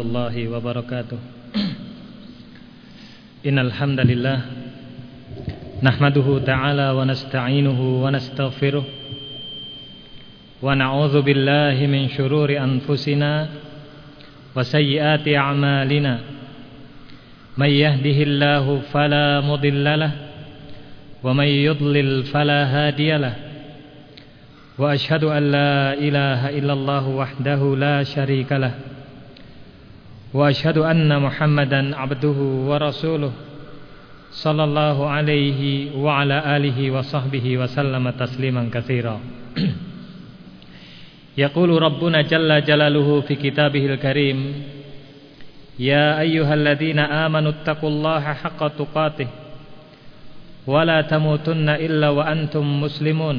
warahmatullahi wabarakatuh. Innal hamdalillah nahmaduhu ta'ala wa nasta'inuhu wa nastaghfiruh wa na'udzu billahi min shururi anfusina wa sayyiati a'malina. May yahdihillahu fala mudhillalah wa may yudlil fala hadiyalah Wa أن لا إله إلا الله وحده la شريك له وأشهد أن محمدا عبده ورسوله صلى الله عليه وعلى آله وصحبه وسلم تسليما كثيرا. يقول ربنا جل جلاله في كتابه الكريم يا أيها الذين آمنوا اتقوا الله حق تقاته ولا تموتن إلا وأنتم مسلمون.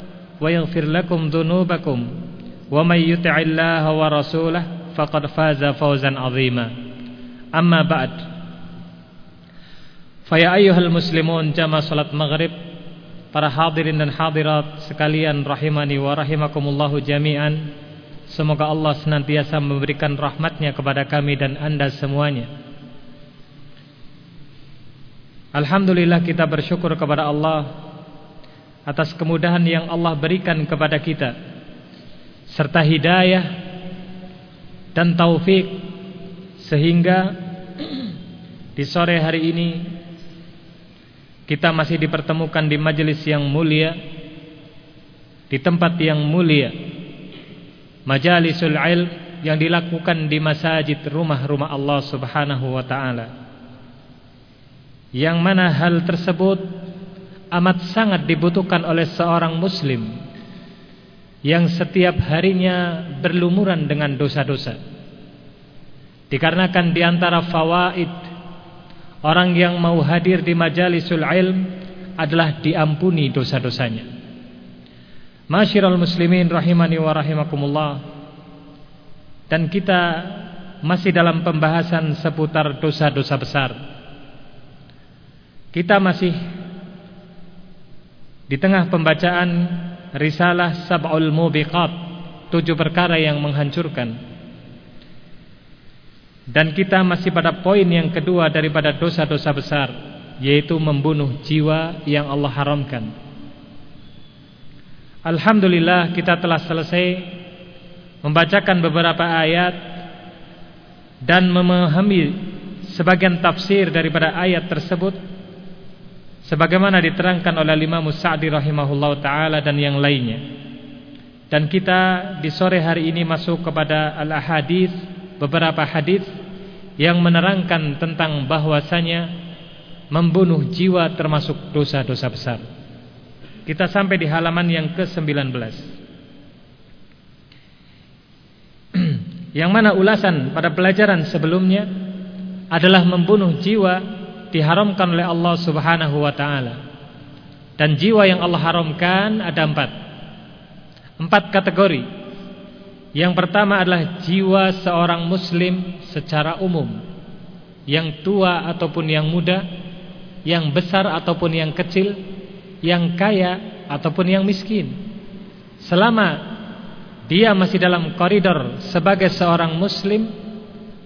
ويغفر لكم ذنوبكم ومن يطع الله ورسوله فقد فاز فوزا عظيما أما بعد فيا أيها المسلمون جمع صلاة maghrib para hadirin dan hadirat sekalian rahimani wa rahimakumullahu jami'an semoga Allah senantiasa memberikan rahmatnya kepada kami dan anda semuanya Alhamdulillah kita bersyukur kepada Allah atas kemudahan yang Allah berikan kepada kita serta hidayah dan taufik sehingga di sore hari ini kita masih dipertemukan di majelis yang mulia di tempat yang mulia majalisul ilm yang dilakukan di masjid rumah-rumah Allah Subhanahu wa taala. Yang mana hal tersebut amat sangat dibutuhkan oleh seorang muslim yang setiap harinya berlumuran dengan dosa-dosa. Dikarenakan di antara fawaid orang yang mau hadir di majalisul ilm adalah diampuni dosa-dosanya. Masyiral muslimin rahimani wa rahimakumullah. Dan kita masih dalam pembahasan seputar dosa-dosa besar. Kita masih di tengah pembacaan risalah Sab'ul Mubiqat Tujuh perkara yang menghancurkan. Dan kita masih pada poin yang kedua daripada dosa-dosa besar Yaitu membunuh jiwa yang Allah haramkan. Alhamdulillah kita telah selesai Membacakan beberapa ayat Dan memahami sebagian tafsir daripada ayat tersebut sebagaimana diterangkan oleh Imam Sa'di rahimahullah taala dan yang lainnya. Dan kita di sore hari ini masuk kepada al-ahadits, beberapa hadis yang menerangkan tentang bahwasanya membunuh jiwa termasuk dosa-dosa besar. Kita sampai di halaman yang ke-19. yang mana ulasan pada pelajaran sebelumnya adalah membunuh jiwa diharamkan oleh Allah Subhanahu wa taala. Dan jiwa yang Allah haramkan ada empat. Empat kategori. Yang pertama adalah jiwa seorang muslim secara umum. Yang tua ataupun yang muda, yang besar ataupun yang kecil, yang kaya ataupun yang miskin. Selama dia masih dalam koridor sebagai seorang muslim,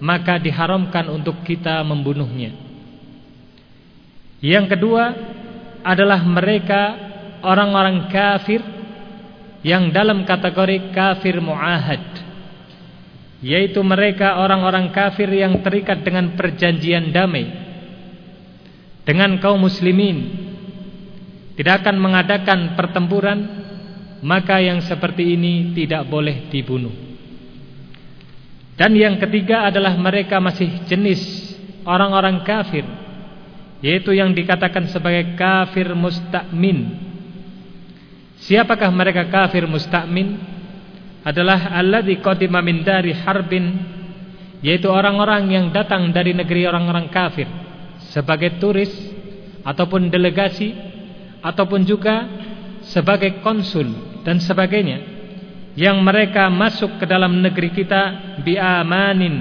maka diharamkan untuk kita membunuhnya. Yang kedua adalah mereka orang-orang kafir yang dalam kategori kafir muahad. Yaitu mereka orang-orang kafir yang terikat dengan perjanjian damai dengan kaum muslimin. Tidak akan mengadakan pertempuran maka yang seperti ini tidak boleh dibunuh. Dan yang ketiga adalah mereka masih jenis orang-orang kafir yaitu yang dikatakan sebagai kafir mustakmin. Siapakah mereka kafir mustakmin? Adalah alladzi qadima min dari harbin yaitu orang-orang yang datang dari negeri orang-orang kafir sebagai turis ataupun delegasi ataupun juga sebagai konsul dan sebagainya yang mereka masuk ke dalam negeri kita biamanin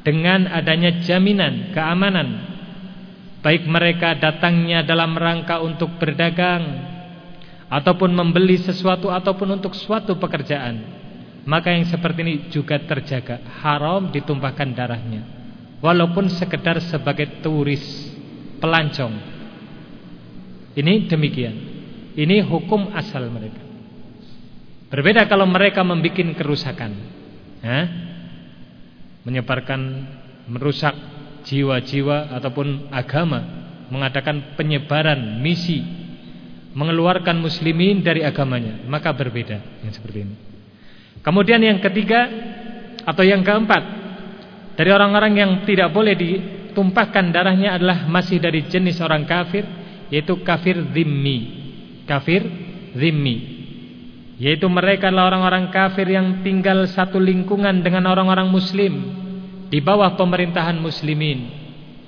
dengan adanya jaminan keamanan baik mereka datangnya dalam rangka untuk berdagang ataupun membeli sesuatu ataupun untuk suatu pekerjaan maka yang seperti ini juga terjaga. Haram ditumpahkan darahnya walaupun sekedar sebagai turis pelancong. Ini demikian. Ini hukum asal mereka. Berbeda kalau mereka membuat kerusakan menyebarkan merusak jiwa-jiwa ataupun agama mengadakan penyebaran misi mengeluarkan muslimin dari agamanya maka berbeda yang seperti ini Kemudian yang ketiga atau yang keempat dari orang-orang yang tidak boleh ditumpahkan darahnya adalah masih dari jenis orang kafir yaitu kafir zimmi. Kafir zimmi. Yaitu mereka adalah orang-orang kafir yang tinggal satu lingkungan dengan orang-orang muslim di bawah pemerintahan muslimin.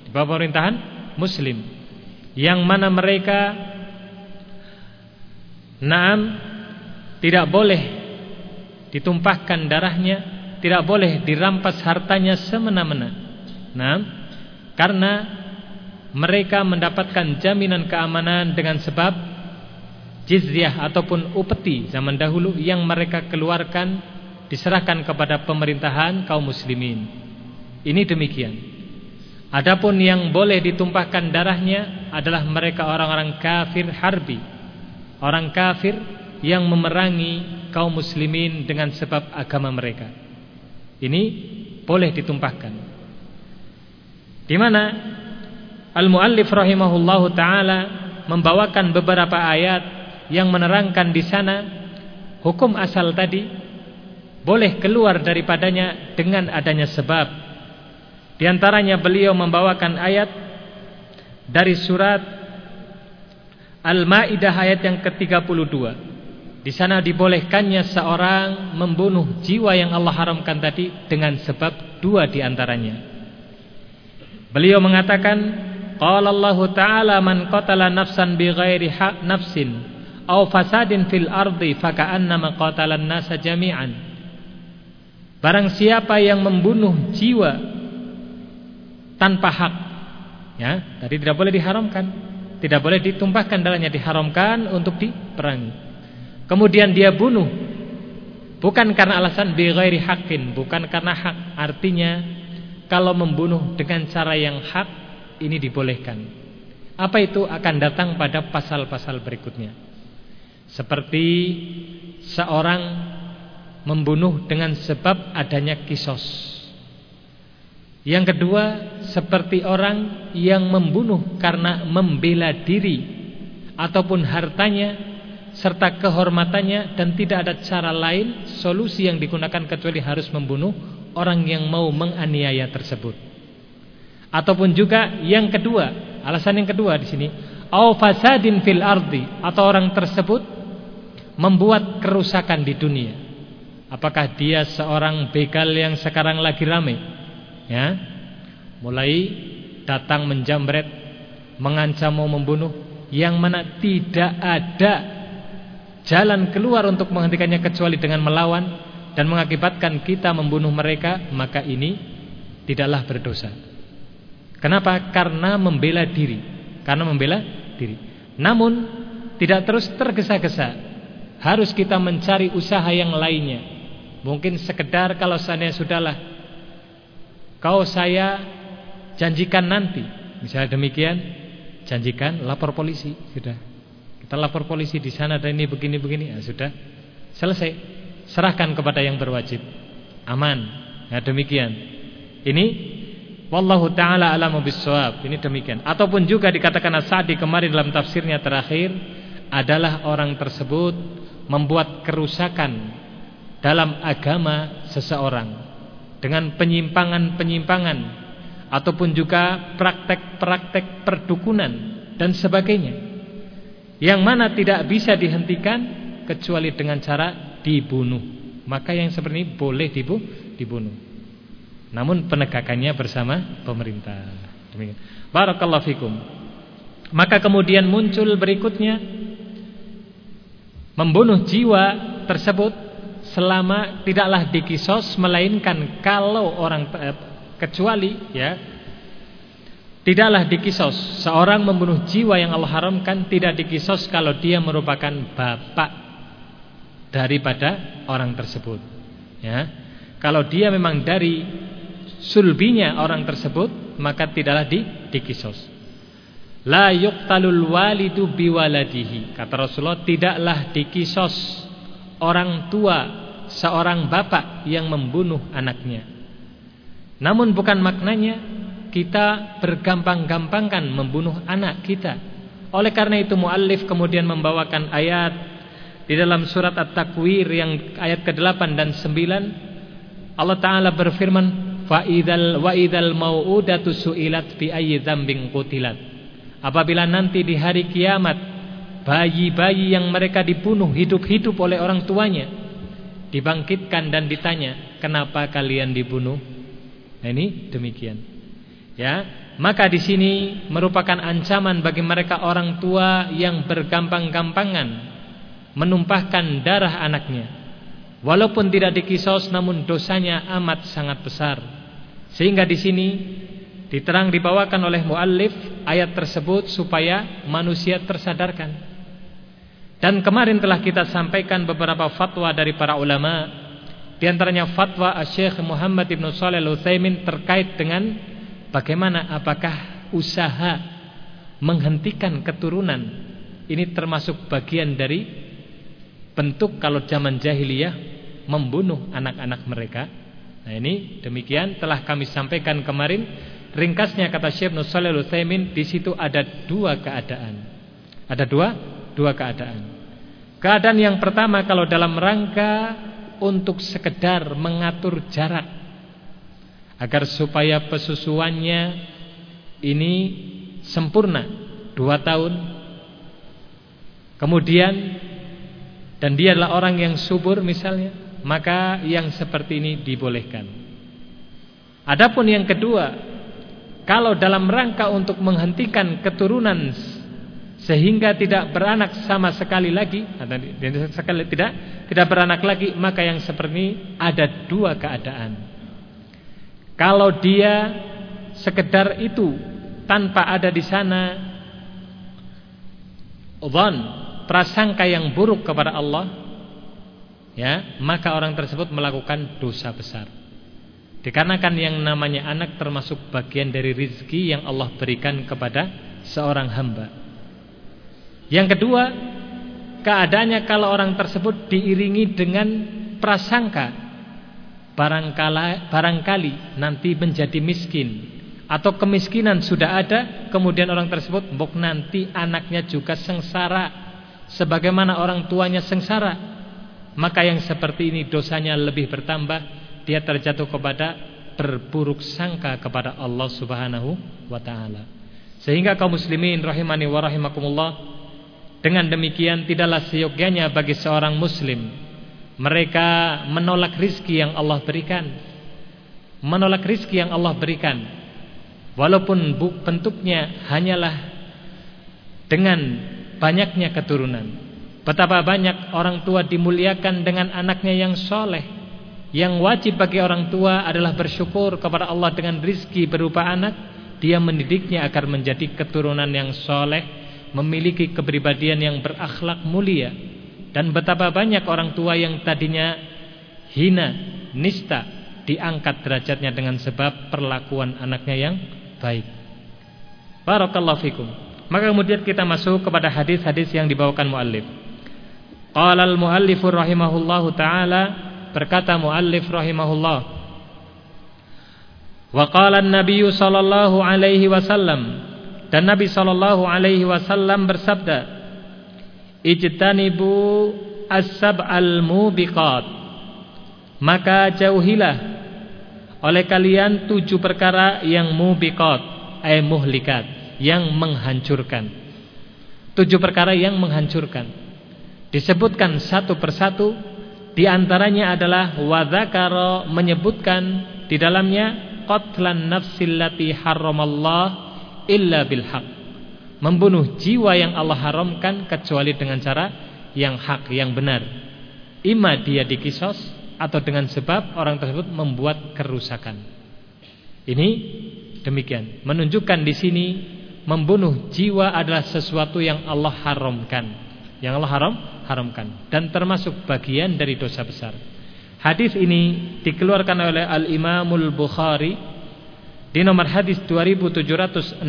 Di bawah pemerintahan muslim. Yang mana mereka Naam tidak boleh ditumpahkan darahnya, tidak boleh dirampas hartanya semena-mena. Nah, karena mereka mendapatkan jaminan keamanan dengan sebab jizyah ataupun upeti zaman dahulu yang mereka keluarkan diserahkan kepada pemerintahan kaum muslimin. Ini demikian. Adapun yang boleh ditumpahkan darahnya adalah mereka orang-orang kafir harbi. Orang kafir yang memerangi kaum muslimin dengan sebab agama mereka. Ini boleh ditumpahkan. Di mana Al-Muallif rahimahullahu taala membawakan beberapa ayat yang menerangkan di sana hukum asal tadi boleh keluar daripadanya dengan adanya sebab. Di antaranya beliau membawakan ayat dari surat Al-Maidah ayat yang ke-32. Di sana dibolehkannya seorang membunuh jiwa yang Allah haramkan tadi dengan sebab dua di antaranya. Beliau mengatakan, qala Allah Ta'ala man qatala nafsan bighairi haq nafsin aw fasadin fil ardi faka'annama qatala an-nasa jami'an. Barang siapa yang membunuh jiwa tanpa hak, ya, tadi tidak boleh diharamkan, tidak boleh ditumpahkan darahnya diharamkan untuk diperangi. Kemudian dia bunuh bukan karena alasan bighairi haqqin, bukan karena hak. Artinya kalau membunuh dengan cara yang hak ini dibolehkan. Apa itu akan datang pada pasal-pasal berikutnya. Seperti seorang membunuh dengan sebab adanya kisos. Yang kedua, seperti orang yang membunuh karena membela diri ataupun hartanya serta kehormatannya dan tidak ada cara lain solusi yang digunakan kecuali harus membunuh orang yang mau menganiaya tersebut. Ataupun juga yang kedua, alasan yang kedua di sini, au fasadin fil ardi atau orang tersebut membuat kerusakan di dunia. Apakah dia seorang begal yang sekarang lagi ramai? Ya. Mulai datang menjambret, mengancam mau membunuh yang mana tidak ada jalan keluar untuk menghentikannya kecuali dengan melawan dan mengakibatkan kita membunuh mereka, maka ini tidaklah berdosa. Kenapa? Karena membela diri. Karena membela diri. Namun tidak terus tergesa-gesa. Harus kita mencari usaha yang lainnya. Mungkin sekedar kalau saya sudahlah kau saya janjikan nanti. Misalnya demikian, janjikan lapor polisi sudah. Kita lapor polisi di sana dan ini begini-begini, ya sudah selesai. Serahkan kepada yang berwajib. Aman. Ya demikian. Ini wallahu taala alamu bissawab. Ini demikian. Ataupun juga dikatakan As-Sa'di kemarin dalam tafsirnya terakhir adalah orang tersebut membuat kerusakan dalam agama seseorang dengan penyimpangan-penyimpangan ataupun juga praktek-praktek perdukunan dan sebagainya yang mana tidak bisa dihentikan kecuali dengan cara dibunuh. Maka yang seperti ini boleh dibu dibunuh. Namun penegakannya bersama pemerintah. Demikian. Barakallahu fikum. Maka kemudian muncul berikutnya membunuh jiwa tersebut selama tidaklah dikisos melainkan kalau orang eh, kecuali ya tidaklah dikisos seorang membunuh jiwa yang Allah haramkan tidak dikisos kalau dia merupakan bapak daripada orang tersebut ya kalau dia memang dari sulbinya orang tersebut maka tidaklah di, dikisos. La yuqtalul walidu biwaladihi. Kata Rasulullah tidaklah dikisos orang tua seorang bapak yang membunuh anaknya. Namun bukan maknanya kita bergampang-gampangkan membunuh anak kita. Oleh karena itu muallif kemudian membawakan ayat di dalam surat At-Takwir yang ayat ke-8 dan 9 Allah taala berfirman fa idzal wa idzal mau'udatu su'ilat bi ayyi dzambin qutilat apabila nanti di hari kiamat bayi-bayi yang mereka dibunuh hidup-hidup oleh orang tuanya dibangkitkan dan ditanya kenapa kalian dibunuh? Nah, ini demikian. Ya maka di sini merupakan ancaman bagi mereka orang tua yang bergampang-gampangan menumpahkan darah anaknya. Walaupun tidak dikisos namun dosanya amat sangat besar. Sehingga di sini diterang dibawakan oleh muallif ayat tersebut supaya manusia tersadarkan. Dan kemarin telah kita sampaikan beberapa fatwa dari para ulama di antaranya fatwa Syekh Muhammad Ibn Shalih Al-Utsaimin terkait dengan bagaimana apakah usaha menghentikan keturunan ini termasuk bagian dari bentuk kalau zaman jahiliyah membunuh anak-anak mereka Nah ini demikian telah kami sampaikan kemarin. Ringkasnya kata Syekh Nushalil Utsaimin di situ ada dua keadaan. Ada dua dua keadaan. Keadaan yang pertama kalau dalam rangka untuk sekedar mengatur jarak agar supaya pesusuannya ini sempurna dua tahun. Kemudian dan dia adalah orang yang subur misalnya maka yang seperti ini dibolehkan. Adapun yang kedua, kalau dalam rangka untuk menghentikan keturunan sehingga tidak beranak sama sekali lagi, sekali tidak tidak beranak lagi, maka yang seperti ini ada dua keadaan. Kalau dia sekedar itu tanpa ada di sana dhon prasangka yang buruk kepada Allah ya maka orang tersebut melakukan dosa besar dikarenakan yang namanya anak termasuk bagian dari rizki yang Allah berikan kepada seorang hamba. Yang kedua keadaannya kalau orang tersebut diiringi dengan prasangka barangkali, barangkali nanti menjadi miskin atau kemiskinan sudah ada kemudian orang tersebut mbok nanti anaknya juga sengsara sebagaimana orang tuanya sengsara. Maka yang seperti ini dosanya lebih bertambah dia terjatuh kepada berburuk sangka kepada Allah Subhanahu wa taala. Sehingga kaum muslimin rahimani wa rahimakumullah dengan demikian tidaklah seyogyanya bagi seorang muslim mereka menolak rizki yang Allah berikan. Menolak rizki yang Allah berikan. Walaupun bentuknya hanyalah dengan banyaknya keturunan. Betapa banyak orang tua dimuliakan dengan anaknya yang soleh Yang wajib bagi orang tua adalah bersyukur kepada Allah dengan rizki berupa anak. Dia mendidiknya agar menjadi keturunan yang soleh Memiliki kepribadian yang berakhlak mulia. Dan betapa banyak orang tua yang tadinya hina, nista Diangkat derajatnya dengan sebab perlakuan anaknya yang baik. Barakallahu fikum. Maka kemudian kita masuk kepada hadis-hadis yang dibawakan muallif. Qala al-muallif rahimahullahu taala berkata muallif rahimahullah. Wa qala an-nabiy sallallahu alaihi wasallam dan Nabi sallallahu alaihi wasallam bersabda Ijtanibu as-sab'al mubiqat. Maka jauhilah oleh kalian tujuh perkara yang mubiqat ay muhlikat yang menghancurkan. Tujuh perkara yang menghancurkan. Disebutkan satu persatu Di antaranya adalah Wadhakaro menyebutkan di dalamnya qatlan nafsil lati illa bil haq. Membunuh jiwa yang Allah haramkan kecuali dengan cara yang hak, yang benar. Ima dia dikisos atau dengan sebab orang tersebut membuat kerusakan. Ini demikian. Menunjukkan di sini membunuh jiwa adalah sesuatu yang Allah haramkan. Yang Allah haram haramkan dan termasuk bagian dari dosa besar. Hadis ini dikeluarkan oleh Al-Imamul Bukhari di nomor hadis 2766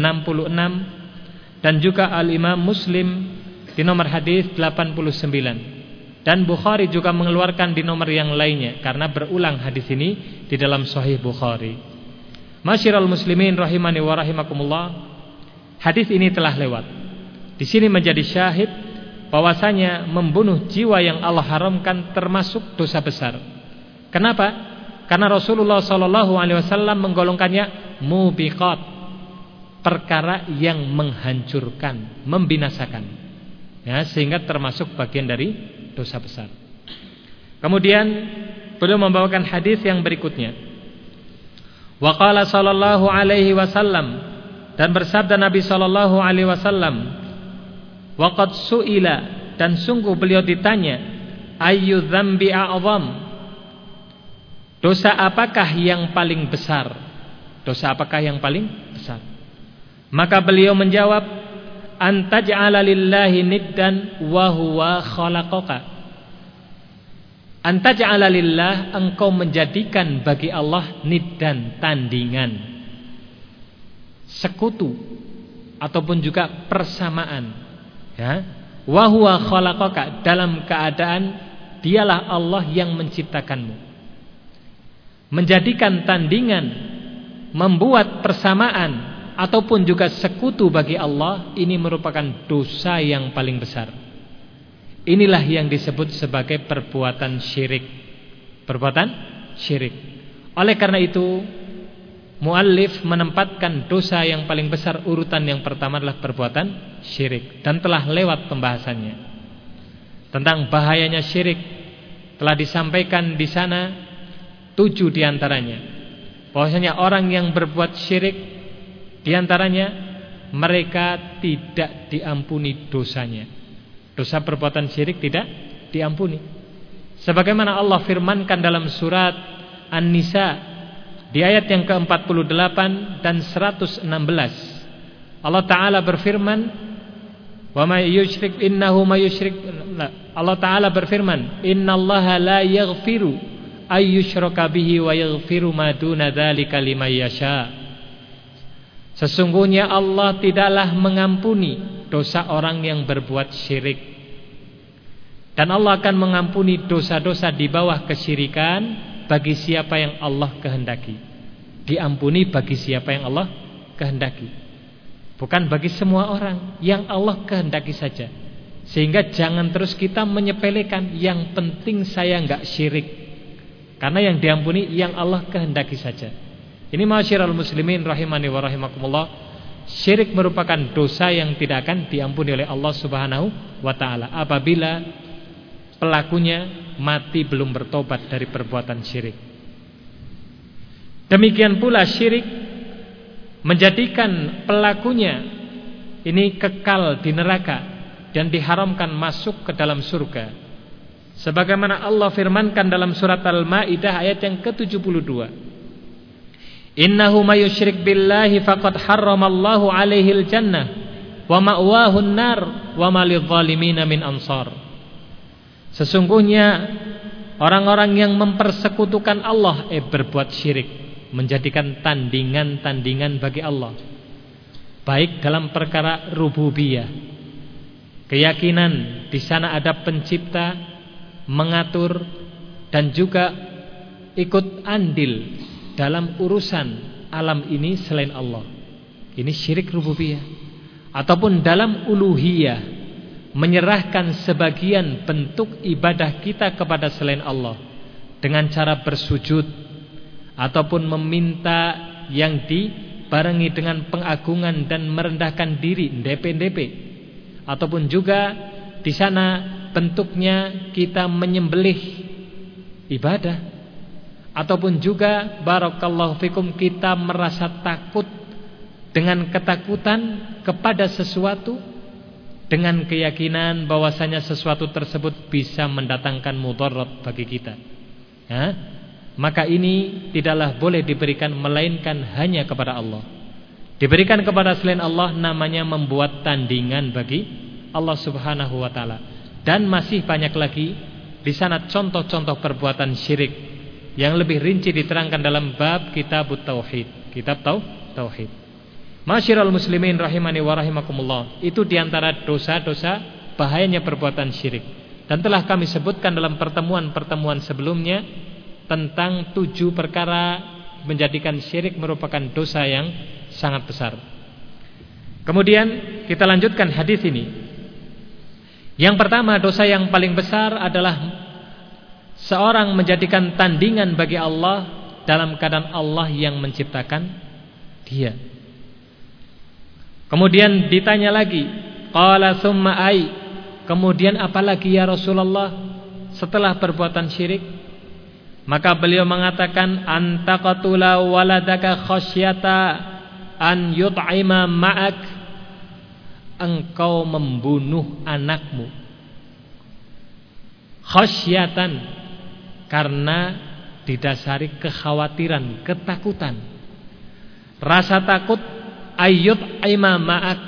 dan juga Al-Imam Muslim di nomor hadis 89. Dan Bukhari juga mengeluarkan di nomor yang lainnya karena berulang hadis ini di dalam Sahih Bukhari. Masyiral muslimin rahimani wa rahimakumullah. Hadis ini telah lewat. Di sini menjadi syahid bahwasanya membunuh jiwa yang Allah haramkan termasuk dosa besar. Kenapa? Karena Rasulullah Shallallahu Alaihi Wasallam menggolongkannya mubiqat, perkara yang menghancurkan, membinasakan, ya, sehingga termasuk bagian dari dosa besar. Kemudian beliau membawakan hadis yang berikutnya. Waqala sallallahu alaihi wasallam dan bersabda Nabi sallallahu alaihi wasallam, waqad suila dan sungguh beliau ditanya, ayu dzambi a'zam Dosa apakah yang paling besar? Dosa apakah yang paling besar? Maka beliau menjawab, "Antaj'ala lillahi niddan wa huwa khalaqaka." Antaj'ala lillah engkau menjadikan bagi Allah niddan tandingan sekutu ataupun juga persamaan ya wa huwa khalaqaka dalam keadaan dialah Allah yang menciptakanmu menjadikan tandingan, membuat persamaan ataupun juga sekutu bagi Allah ini merupakan dosa yang paling besar. Inilah yang disebut sebagai perbuatan syirik. Perbuatan syirik. Oleh karena itu, muallif menempatkan dosa yang paling besar urutan yang pertama adalah perbuatan syirik dan telah lewat pembahasannya. Tentang bahayanya syirik telah disampaikan di sana Tujuh di antaranya Bahwasanya orang yang berbuat syirik Di antaranya Mereka tidak diampuni dosanya. Dosa perbuatan syirik tidak diampuni. Sebagaimana Allah firmankan dalam surat An-Nisa Di ayat yang ke-48 dan 116 Allah Ta'ala berfirman Wa may yusyrik innahu may yusyrik Allah Ta'ala berfirman Innallaha la yaghfiru ayyushraka bihi wa yaghfiru ma duna dzalika liman yasha. Sesungguhnya Allah tidaklah mengampuni dosa orang yang berbuat syirik. Dan Allah akan mengampuni dosa-dosa di bawah kesyirikan bagi siapa yang Allah kehendaki. Diampuni bagi siapa yang Allah kehendaki. Bukan bagi semua orang yang Allah kehendaki saja. Sehingga jangan terus kita menyepelekan yang penting saya enggak syirik. Karena yang diampuni yang Allah kehendaki saja. Ini masyiral muslimin rahimani wa rahimakumullah. Syirik merupakan dosa yang tidak akan diampuni oleh Allah Subhanahu wa taala apabila pelakunya mati belum bertobat dari perbuatan syirik. Demikian pula syirik menjadikan pelakunya ini kekal di neraka dan diharamkan masuk ke dalam surga Sebagaimana Allah firmankan dalam surat Al-Maidah ayat yang ke-72. Innahu may yusyrik billahi faqad harramallahu alaihi al-jannah wa ma'wahu an-nar wa ma lidh-dhalimin min ansar. Sesungguhnya orang-orang yang mempersekutukan Allah eh berbuat syirik, menjadikan tandingan-tandingan bagi Allah. Baik dalam perkara rububiyah, keyakinan di sana ada pencipta mengatur dan juga ikut andil dalam urusan alam ini selain Allah. Ini syirik rububiyah. Ataupun dalam uluhiyah menyerahkan sebagian bentuk ibadah kita kepada selain Allah dengan cara bersujud ataupun meminta yang dibarengi dengan pengagungan dan merendahkan diri DP-DP ataupun juga di sana bentuknya kita menyembelih ibadah. Ataupun juga barakallahu fikum kita merasa takut dengan ketakutan kepada sesuatu dengan keyakinan bahwasanya sesuatu tersebut bisa mendatangkan mudarat bagi kita. Ya? Maka ini tidaklah boleh diberikan melainkan hanya kepada Allah. Diberikan kepada selain Allah namanya membuat tandingan bagi Allah Subhanahu wa taala. Dan masih banyak lagi di sana contoh-contoh perbuatan syirik yang lebih rinci diterangkan dalam bab kitab tauhid. Kitab tau tauhid. Masyiral muslimin rahimani wa rahimakumullah. Itu di antara dosa-dosa bahayanya perbuatan syirik. Dan telah kami sebutkan dalam pertemuan-pertemuan sebelumnya tentang tujuh perkara menjadikan syirik merupakan dosa yang sangat besar. Kemudian kita lanjutkan hadis ini. Yang pertama dosa yang paling besar adalah seorang menjadikan tandingan bagi Allah dalam keadaan Allah yang menciptakan dia. Kemudian ditanya lagi, qala summa ai. Kemudian apalagi ya Rasulullah setelah perbuatan syirik? Maka beliau mengatakan antaqatula waladaka khasyata an yut'ima ma'ak. Engkau membunuh anakmu khasyatan karena didasari kekhawatiran, ketakutan. Rasa takut ayub imamaat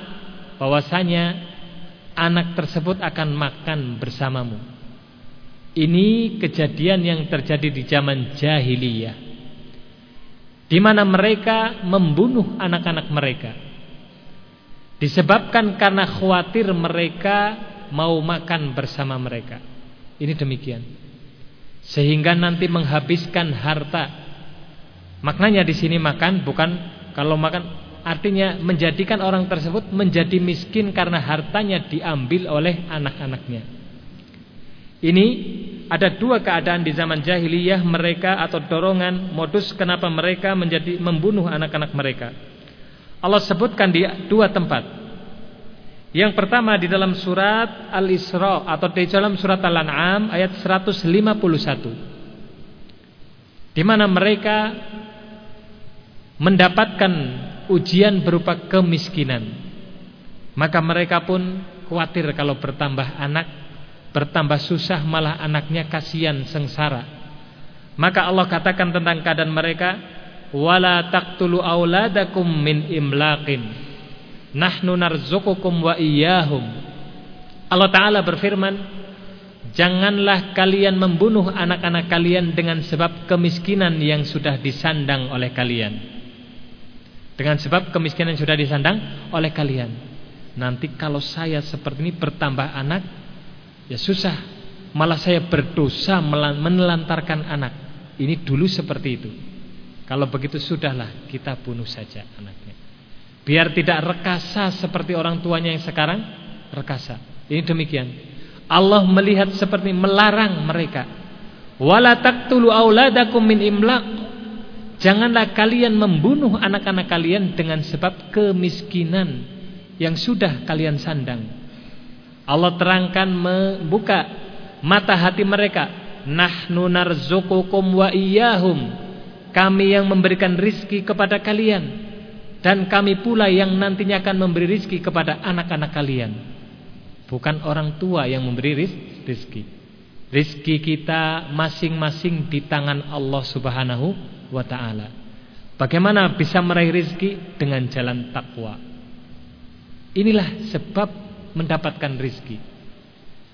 bahwasanya anak tersebut akan makan bersamamu. Ini kejadian yang terjadi di zaman jahiliyah. Di mana mereka membunuh anak-anak mereka. Disebabkan karena khawatir mereka mau makan bersama mereka. Ini demikian. Sehingga nanti menghabiskan harta. Maknanya di sini makan bukan kalau makan Artinya menjadikan orang tersebut menjadi miskin karena hartanya diambil oleh anak-anaknya. Ini ada dua keadaan di zaman jahiliyah mereka atau dorongan modus kenapa mereka menjadi membunuh anak-anak mereka. Allah sebutkan di dua tempat. Yang pertama di dalam surat Al-Isra atau di dalam surat Al-An'am ayat 151. Di mana mereka mendapatkan ujian berupa kemiskinan. Maka mereka pun khawatir kalau bertambah anak, bertambah susah malah anaknya kasihan sengsara. Maka Allah katakan tentang keadaan mereka, wala taqtulu auladakum min imlaqin. Nahnu narzuqukum wa iyyahum. Allah taala berfirman, Janganlah kalian membunuh anak-anak kalian dengan sebab kemiskinan yang sudah disandang oleh kalian. Dengan sebab kemiskinan sudah disandang oleh kalian. Nanti kalau saya seperti ini bertambah anak, ya susah. Malah saya berdosa menelantarkan anak. Ini dulu seperti itu. Kalau begitu sudahlah kita bunuh saja anaknya. Biar tidak rekasa seperti orang tuanya yang sekarang rekasa. Ini demikian. Allah melihat seperti melarang mereka. Wala taqtulu auladakum min imlaq Janganlah kalian membunuh anak-anak kalian dengan sebab kemiskinan yang sudah kalian sandang. Allah terangkan membuka mata hati mereka. Nahnu narzuqukum wa iyyahum. Kami yang memberikan rizki kepada kalian dan kami pula yang nantinya akan memberi rizki kepada anak-anak kalian. Bukan orang tua yang memberi rizki. Rizki kita masing-masing di tangan Allah Subhanahu wa taala. Bagaimana bisa meraih rizki dengan jalan takwa? Inilah sebab mendapatkan rizki.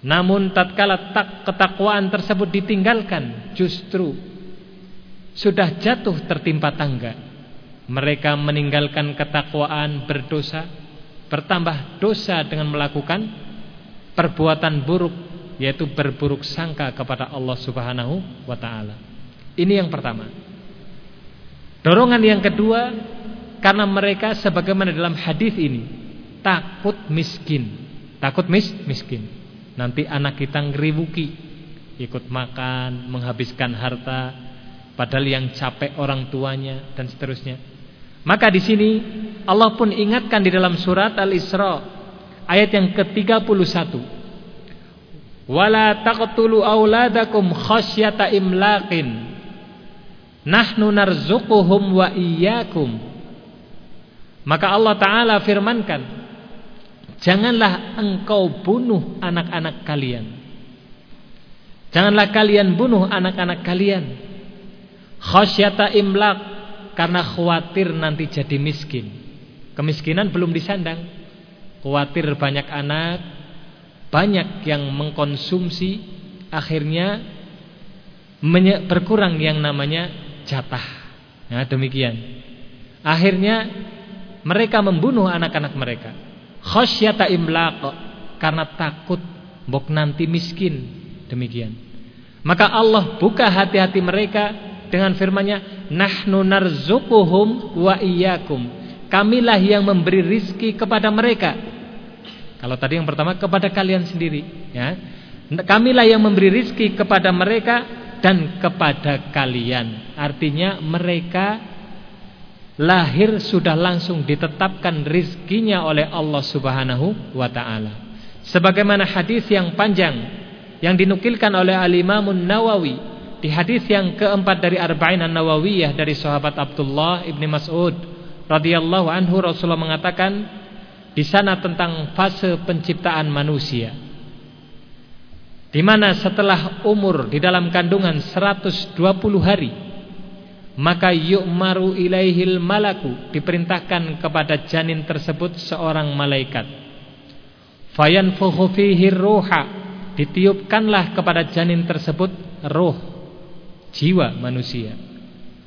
Namun tatkala tak ketakwaan tersebut ditinggalkan, justru sudah jatuh tertimpa tangga. Mereka meninggalkan ketakwaan berdosa, bertambah dosa dengan melakukan perbuatan buruk, yaitu berburuk sangka kepada Allah Subhanahu wa taala. Ini yang pertama. Dorongan yang kedua karena mereka sebagaimana dalam hadis ini takut miskin. Takut mis miskin. Nanti anak kita ngeriwuki, ikut makan, menghabiskan harta padahal yang capek orang tuanya dan seterusnya. Maka di sini Allah pun ingatkan di dalam surat Al-Isra ayat yang ke-31. Wala taqtulu auladakum khasyata imlaqin Nahnu narzuquhum wa iyyakum. Maka Allah taala firmankan, janganlah engkau bunuh anak-anak kalian. Janganlah kalian bunuh anak-anak kalian. Khasyata imlak karena khawatir nanti jadi miskin. Kemiskinan belum disandang. Khawatir banyak anak, banyak yang mengkonsumsi, akhirnya berkurang yang namanya jatah. Nah, demikian. Akhirnya mereka membunuh anak-anak mereka. Khasyata imlaq karena takut bok nanti miskin. Demikian. Maka Allah buka hati-hati mereka dengan firman-Nya, "Nahnu narzuquhum wa iyyakum." Kamilah yang memberi rizki kepada mereka. Kalau tadi yang pertama kepada kalian sendiri, ya. Kamilah yang memberi rizki kepada mereka dan kepada kalian. Artinya mereka lahir sudah langsung ditetapkan rizkinya oleh Allah subhanahu wa ta'ala. Sebagaimana hadis yang panjang yang dinukilkan oleh Al-Imamun Nawawi di hadis yang keempat dari Arba'in An-Nawawiyah dari sahabat Abdullah ibni Mas'ud radhiyallahu anhu Rasulullah mengatakan di sana tentang fase penciptaan manusia di mana setelah umur di dalam kandungan 120 hari maka yu'maru ilaihil malaku diperintahkan kepada janin tersebut seorang malaikat. Fayanfukhu fihi ruha ditiupkanlah kepada janin tersebut roh jiwa manusia.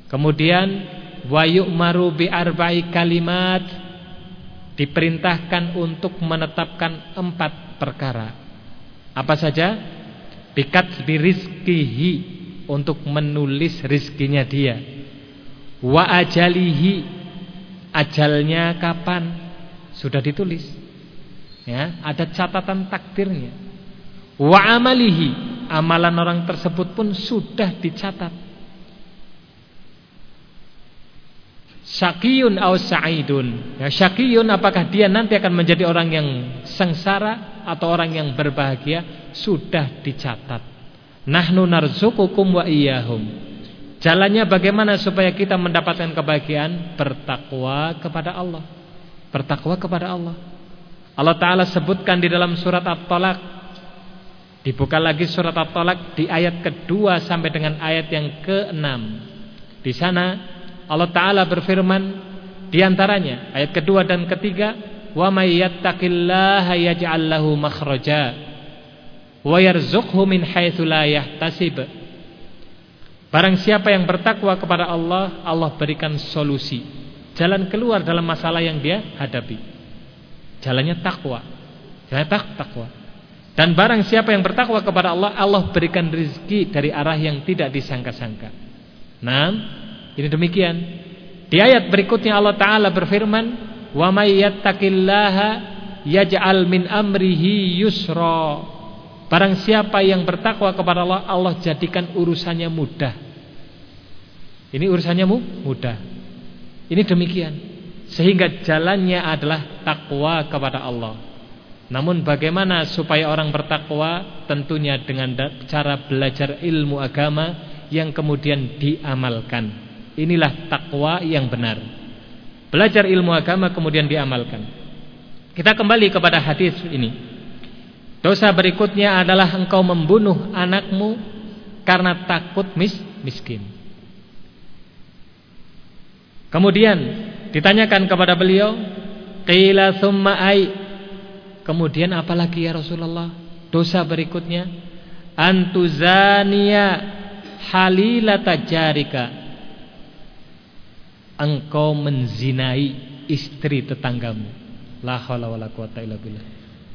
Kemudian wa yu'maru bi arba'i kalimat diperintahkan untuk menetapkan empat perkara apa saja? Bikat birizkihi untuk menulis rizkinya dia. Wa ajalihi ajalnya kapan? Sudah ditulis. Ya, ada catatan takdirnya. Wa amalihi amalan orang tersebut pun sudah dicatat. Syakiyun atau sa'idun. Ya, syakiyun apakah dia nanti akan menjadi orang yang sengsara atau orang yang berbahagia sudah dicatat. Nahnu narzukukum wa iyyahum. Jalannya bagaimana supaya kita mendapatkan kebahagiaan? Bertakwa kepada Allah. Bertakwa kepada Allah. Allah taala sebutkan di dalam surat At-Talaq. Dibuka lagi surat At-Talaq di ayat kedua sampai dengan ayat yang keenam. Di sana Allah taala berfirman di antaranya ayat kedua dan ketiga, "Wa may yattaqillaha yaj'al lahu makhraja wa yarzuqhu min haitsu la yahtasib." Barang siapa yang bertakwa kepada Allah, Allah berikan solusi, jalan keluar dalam masalah yang dia hadapi. Jalannya takwa. Jalannya tak takwa. Dan barang siapa yang bertakwa kepada Allah, Allah berikan rezeki dari arah yang tidak disangka-sangka. Nah, ini demikian. Di ayat berikutnya Allah taala berfirman, "Wa may yattaqillaha yaj'al min amrihi yusra." Barang siapa yang bertakwa kepada Allah, Allah jadikan urusannya mudah. Ini urusannya mudah. Ini demikian. Sehingga jalannya adalah takwa kepada Allah. Namun bagaimana supaya orang bertakwa? Tentunya dengan cara belajar ilmu agama yang kemudian diamalkan. Inilah takwa yang benar. Belajar ilmu agama kemudian diamalkan. Kita kembali kepada hadis ini. Dosa berikutnya adalah engkau membunuh anakmu karena takut mis miskin. Kemudian ditanyakan kepada beliau, qila summa ai. Kemudian apalagi ya Rasulullah? Dosa berikutnya antuzania halilata jarika engkau menzinai istri tetanggamu. La haula wala quwata illa billah.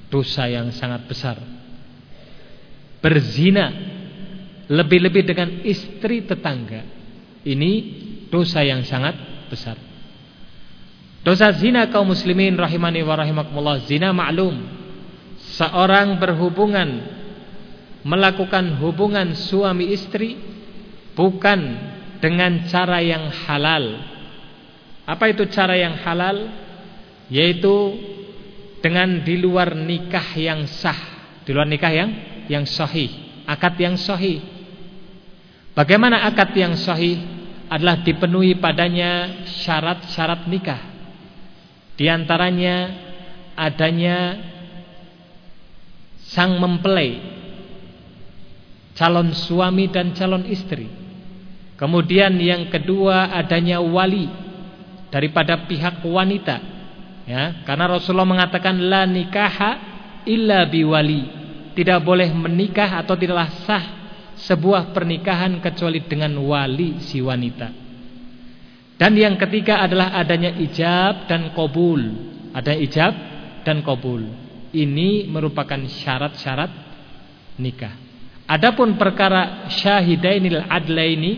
Dosa yang sangat besar. Berzina lebih-lebih dengan istri tetangga. Ini dosa yang sangat besar. Dosa zina kaum muslimin rahimani wa rahimakumullah. Zina maklum. Seorang berhubungan melakukan hubungan suami istri bukan dengan cara yang halal apa itu cara yang halal? Yaitu dengan di luar nikah yang sah, di luar nikah yang yang sahih, akad yang sahih. Bagaimana akad yang sahih? adalah dipenuhi padanya syarat-syarat nikah. Di antaranya adanya sang mempelai, calon suami dan calon istri. Kemudian yang kedua adanya wali daripada pihak wanita. Ya, karena Rasulullah mengatakan la nikaha illa biwali. Tidak boleh menikah atau tidaklah sah sebuah pernikahan kecuali dengan wali si wanita. Dan yang ketiga adalah adanya ijab dan kobul. Ada ijab dan kobul. Ini merupakan syarat-syarat nikah. Adapun perkara syahidainil adlaini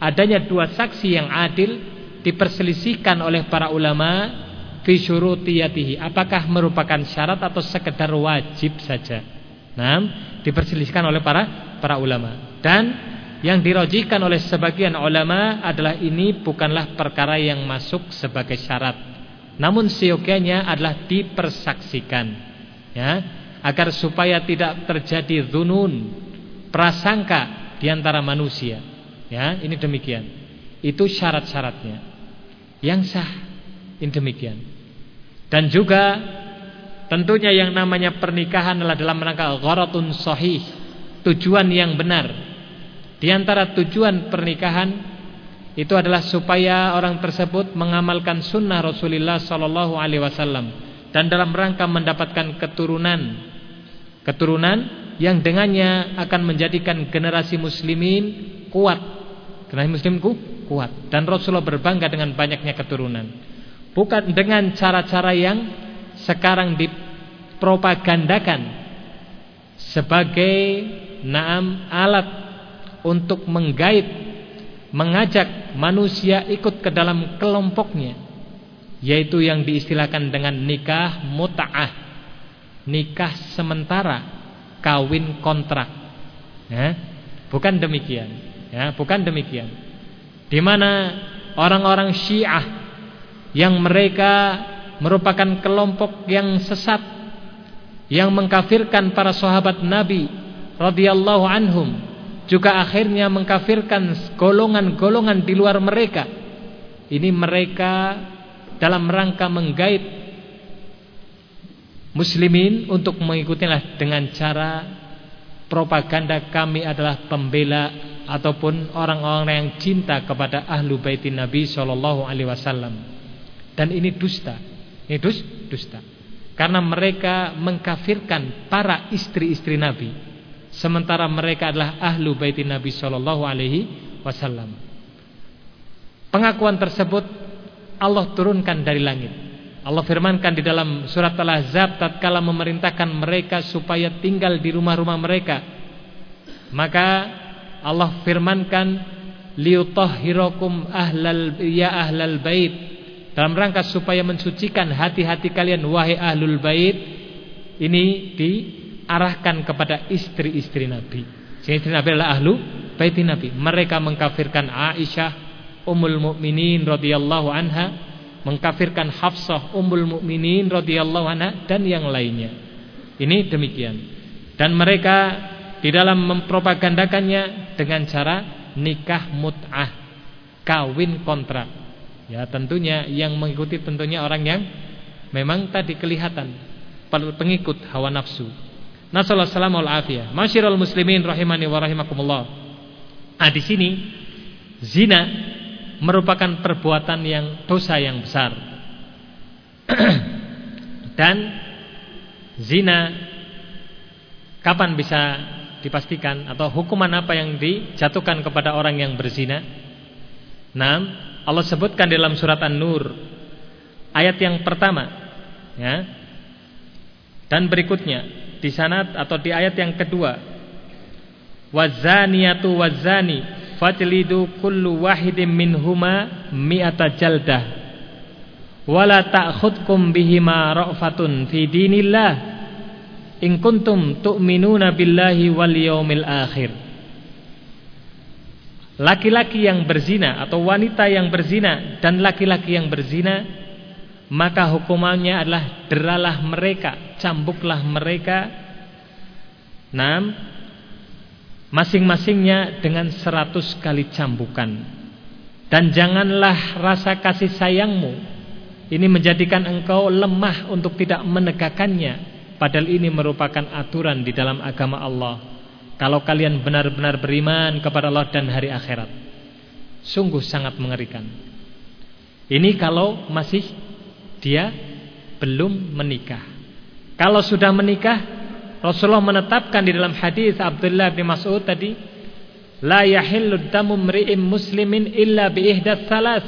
adanya dua saksi yang adil diperselisihkan oleh para ulama fi syurutiyatihi. Apakah merupakan syarat atau sekedar wajib saja? Nah, diperselisihkan oleh para para ulama. Dan yang dirojikan oleh sebagian ulama adalah ini bukanlah perkara yang masuk sebagai syarat. Namun seyogianya adalah dipersaksikan. Ya, agar supaya tidak terjadi zunun, prasangka di antara manusia. Ya, ini demikian. Itu syarat-syaratnya. Yang sah. Ini demikian. Dan juga tentunya yang namanya pernikahan adalah dalam rangka gharatun sahih tujuan yang benar. Di antara tujuan pernikahan itu adalah supaya orang tersebut mengamalkan sunnah Rasulullah Sallallahu Alaihi Wasallam dan dalam rangka mendapatkan keturunan, keturunan yang dengannya akan menjadikan generasi muslimin kuat, generasi muslimku kuat. Dan Rasulullah berbangga dengan banyaknya keturunan. Bukan dengan cara-cara yang sekarang dipropagandakan sebagai naam alat untuk menggait mengajak manusia ikut ke dalam kelompoknya yaitu yang diistilahkan dengan nikah mut'ah nikah sementara kawin kontrak. Ya bukan demikian ya bukan demikian di mana orang-orang Syiah yang mereka merupakan kelompok yang sesat yang mengkafirkan para sahabat Nabi radhiyallahu anhum juga akhirnya mengkafirkan golongan-golongan di luar mereka. Ini mereka dalam rangka menggait muslimin untuk mengikutilah dengan cara propaganda kami adalah pembela ataupun orang-orang yang cinta kepada ahlu baitin Nabi Shallallahu Alaihi Wasallam dan ini dusta ini dus, dusta karena mereka mengkafirkan para istri-istri Nabi sementara mereka adalah ahlu baiti Nabi Shallallahu Alaihi Wasallam. Pengakuan tersebut Allah turunkan dari langit. Allah firmankan di dalam surat Al-Ahzab tatkala memerintahkan mereka supaya tinggal di rumah-rumah mereka. Maka Allah firmankan liutahhirakum ahlal ya ahlal bait dalam rangka supaya mensucikan hati-hati kalian wahai ahlul bait ini di arahkan kepada istri-istri Nabi. Istri Nabi adalah ahlu baiti Nabi. Mereka mengkafirkan Aisyah Ummul Mukminin radhiyallahu anha, mengkafirkan Hafsah Ummul Mukminin radhiyallahu anha dan yang lainnya. Ini demikian. Dan mereka di dalam mempropagandakannya dengan cara nikah mut'ah, kawin kontrak. Ya, tentunya yang mengikuti tentunya orang yang memang tadi kelihatan pengikut hawa nafsu. Nasallahu salamu afiyah. Masyiral muslimin rahimani wa rahimakumullah. Ah di sini zina merupakan perbuatan yang dosa yang besar. Dan zina kapan bisa dipastikan atau hukuman apa yang dijatuhkan kepada orang yang berzina? Nah, Allah sebutkan dalam surat An-Nur ayat yang pertama ya. Dan berikutnya di sana atau di ayat yang kedua wazaniatu wazani fajlidu kullu wahidin minhuma mi'ata jaldah wala ta'khudkum bihima ra'fatun fi dinillah in kuntum tu'minuna billahi wal yaumil akhir laki-laki yang berzina atau wanita yang berzina dan laki-laki yang berzina maka hukumannya adalah deralah mereka, cambuklah mereka. Nam masing-masingnya dengan seratus kali cambukan. Dan janganlah rasa kasih sayangmu ini menjadikan engkau lemah untuk tidak menegakkannya. Padahal ini merupakan aturan di dalam agama Allah. Kalau kalian benar-benar beriman kepada Allah dan hari akhirat. Sungguh sangat mengerikan. Ini kalau masih dia belum menikah. Kalau sudah menikah, Rasulullah menetapkan di dalam hadis Abdullah bin Mas'ud tadi, la yahillu damu muslimin illa bi salas.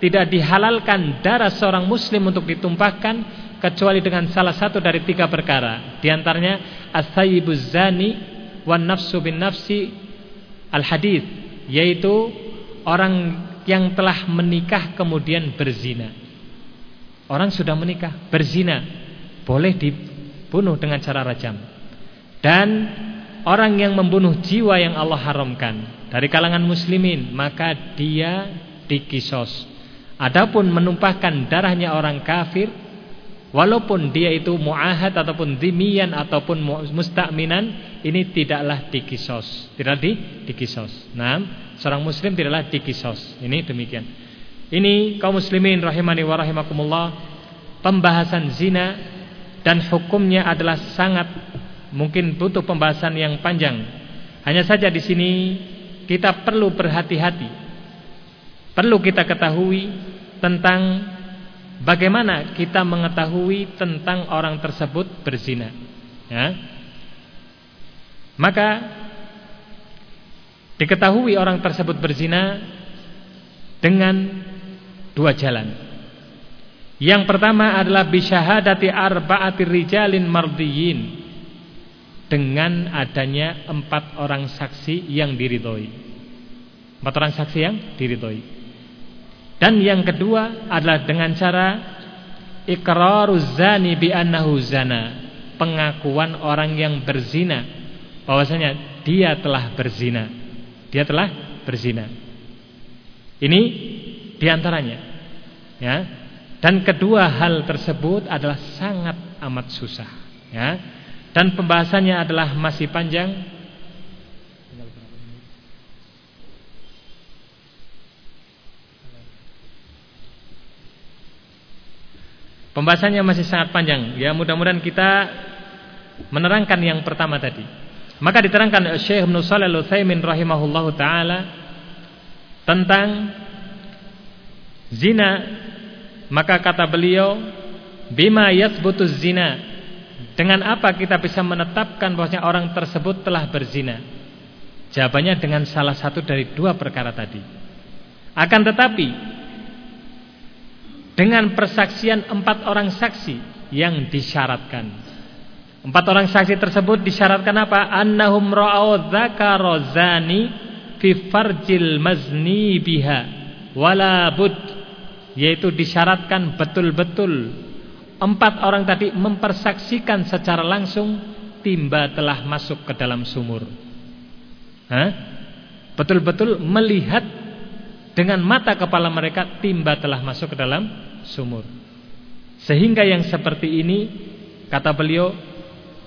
Tidak dihalalkan darah seorang muslim untuk ditumpahkan kecuali dengan salah satu dari tiga perkara. Di antaranya as-sayyibuz zani wan nafsu bin nafsi al hadis, yaitu orang yang telah menikah kemudian berzina. Orang sudah menikah, berzina, boleh dibunuh dengan cara rajam. Dan orang yang membunuh jiwa yang Allah haramkan dari kalangan muslimin, maka dia dikisos. Adapun menumpahkan darahnya orang kafir, walaupun dia itu muahad ataupun dimian ataupun musta'minan, ini tidaklah dikisos, tidak di dikisos. Nah, seorang muslim tidaklah dikisos. Ini demikian. Ini kaum muslimin rahimani wa rahimakumullah Pembahasan zina Dan hukumnya adalah sangat Mungkin butuh pembahasan yang panjang Hanya saja di sini Kita perlu berhati-hati Perlu kita ketahui Tentang Bagaimana kita mengetahui Tentang orang tersebut berzina ya. Maka Diketahui orang tersebut berzina Dengan dua jalan. Yang pertama adalah bisyahadati arba'ati rijalin mardiyin dengan adanya empat orang saksi yang diridhoi. Empat orang saksi yang diridhoi. Dan yang kedua adalah dengan cara iqraruz zani bi annahu zana, pengakuan orang yang berzina bahwasanya dia telah berzina. Dia telah berzina. Ini di antaranya. Ya. Dan kedua hal tersebut adalah sangat amat susah, ya. Dan pembahasannya adalah masih panjang. Pembahasannya masih sangat panjang. Ya, mudah-mudahan kita menerangkan yang pertama tadi. Maka diterangkan Syekh Ibnu Shalih Al-Utsaimin rahimahullahu taala tentang zina maka kata beliau bima yathbutu zina dengan apa kita bisa menetapkan bahwasanya orang tersebut telah berzina jawabannya dengan salah satu dari dua perkara tadi akan tetapi dengan persaksian empat orang saksi yang disyaratkan. Empat orang saksi tersebut disyaratkan apa? Annahum ra'au dzakara zani fi farjil mazni biha wala bud yaitu disyaratkan betul-betul. Empat orang tadi mempersaksikan secara langsung timba telah masuk ke dalam sumur. Betul-betul melihat dengan mata kepala mereka timba telah masuk ke dalam sumur. Sehingga yang seperti ini kata beliau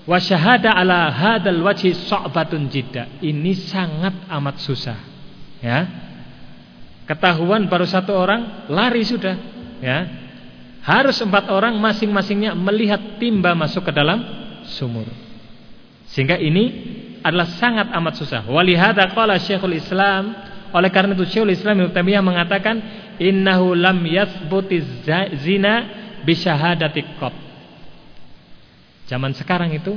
wa syahada ala hadal wajhi sa'batun jidda. Ini sangat amat susah. Ya. Ketahuan baru satu orang, lari sudah. Ya. Harus empat orang masing-masingnya melihat timba masuk ke dalam sumur. Sehingga ini adalah sangat amat susah. Walihada qala Syekhul Islam, oleh karena itu Syekhul Islam Ibnu Taimiyah mengatakan innahu lam yathbuti zina bi syahadati qat. Zaman sekarang itu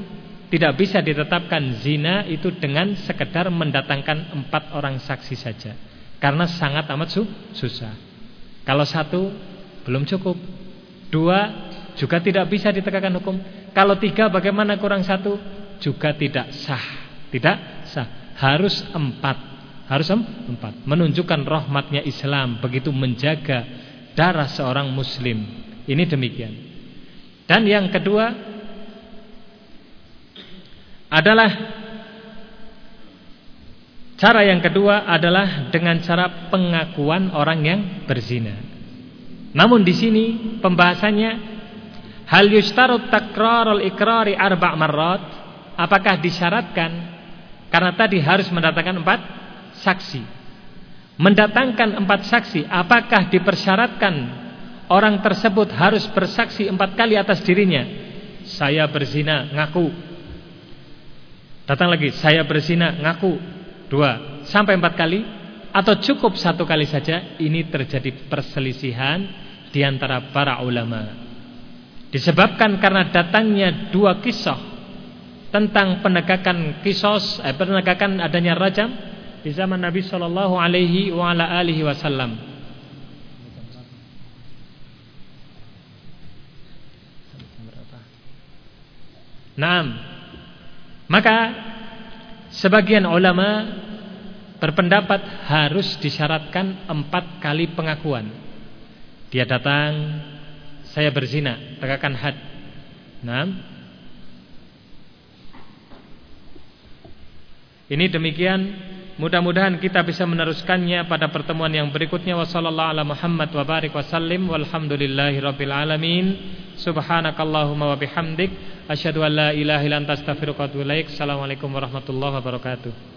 tidak bisa ditetapkan zina itu dengan sekedar mendatangkan empat orang saksi saja. Karena sangat amat su susah. Kalau satu belum cukup, dua juga tidak bisa ditegakkan hukum. Kalau tiga bagaimana kurang satu juga tidak sah, tidak sah. Harus empat, harus empat. Menunjukkan rahmatnya Islam begitu menjaga darah seorang Muslim. Ini demikian. Dan yang kedua adalah Cara yang kedua adalah dengan cara pengakuan orang yang berzina. Namun di sini pembahasannya hal yushtarut takrarul ikrari arba' marrat apakah disyaratkan karena tadi harus mendatangkan empat saksi. mendatangkan empat saksi, apakah dipersyaratkan orang tersebut harus bersaksi empat kali atas dirinya? Saya berzina, ngaku. Datang lagi, saya berzina, ngaku. Dua, sampai empat kali atau cukup satu kali saja? Ini terjadi perselisihan di antara para ulama. Disebabkan karena datangnya dua kisah tentang penegakan kisos, eh, penegakan adanya rajam di zaman Nabi Shallallahu Alaihi Wasallam. Naam. Maka sebagian ulama berpendapat harus disyaratkan empat kali pengakuan. Dia datang, saya berzina, tegakkan had. Naam. Ini demikian Mudah-mudahan kita bisa meneruskannya pada pertemuan yang berikutnya. Wassallallahu ala Muhammad wa barik wasallim walhamdulillahi rabbil alamin. Subhanakallahumma wa bihamdik asyhadu an la ilaha illa anta astaghfiruka wa atubu ilaik. Assalamualaikum warahmatullahi wabarakatuh.